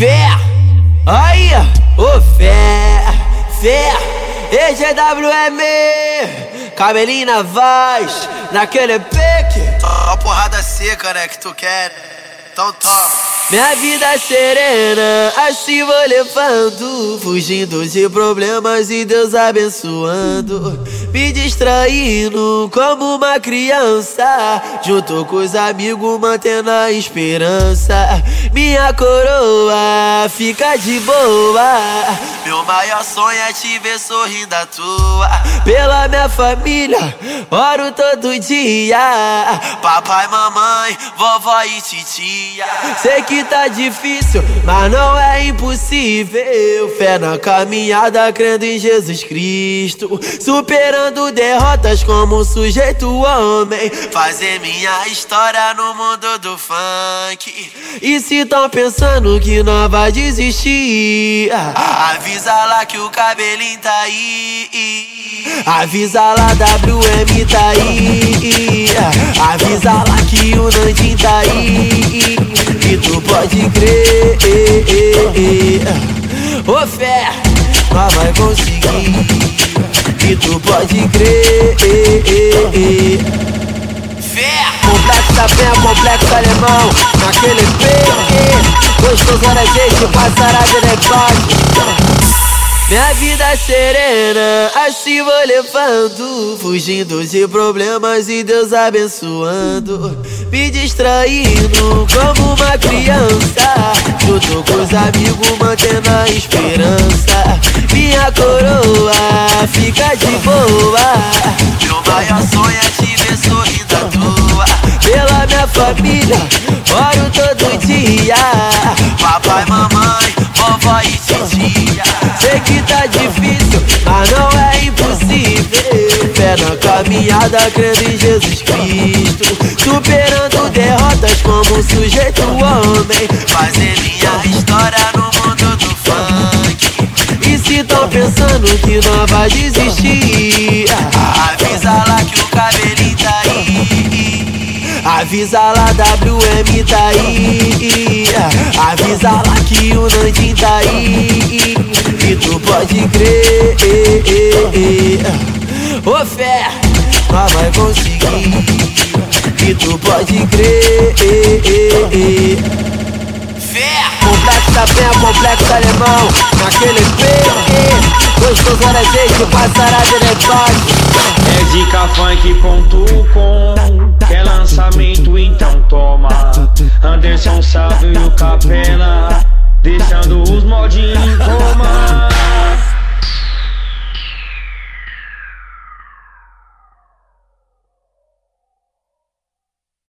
Fé, aí, ô fé, fé, EGWM, cabelinho na voz, naquele pique. A porrada seca, né, que tu quer. Então toma. Minha vida é serena, assim vou levando, fugindo de problemas e Deus abençoando, me distraindo como uma criança, junto com os amigos mantendo a esperança. Minha coroa fica de boa. Meu maior sonho é te ver sorrindo à toa. Pela minha família, oro todo dia. Papai, mamãe, vovó e titia. Sei que tá difícil, mas não é impossível. Fé na caminhada, crendo em Jesus Cristo. Superando derrotas como um sujeito homem. Fazer minha história no mundo do funk. E se tão pensando que não vai desistir, avisa lá que o cabelinho tá aí. Avisa lá, WM tá aí. Avisa lá que o Nandinho tá aí. E tu pode crer. Ô fé, nós vai conseguir. E tu pode crer. Fé! Complexo penha, complexo alemão. Naquele pique. Gostoso era gente, passará de negócio. Minha vida é serena, assim vou levando, fugindo de problemas e Deus abençoando, me distraindo como uma criança, junto com os amigos mantendo a esperança. Minha coroa fica de boa. Meu maior sonho é te ver sorrindo à toa. Pela minha família, oro todo dia. Que tá difícil, mas não é impossível. Fé na caminhada, crendo em Jesus Cristo. Superando derrotas como sujeito homem. Fazer minha história no mundo do funk. E se tão pensando que não vai desistir, avisa lá que o cabelinho tá aí. Avisa lá, WM tá aí. Avisa lá que o Nandinho tá aí. Tu pode crer. Ô fé, nós vai conseguir. E tu pode crer. Fé! Complexo da penha, complexo alemão. Naquele pique. Gostoso era gente, passará de negócio. É dicafunk.com Quer lançamento, então toma Anderson Salve e o Capena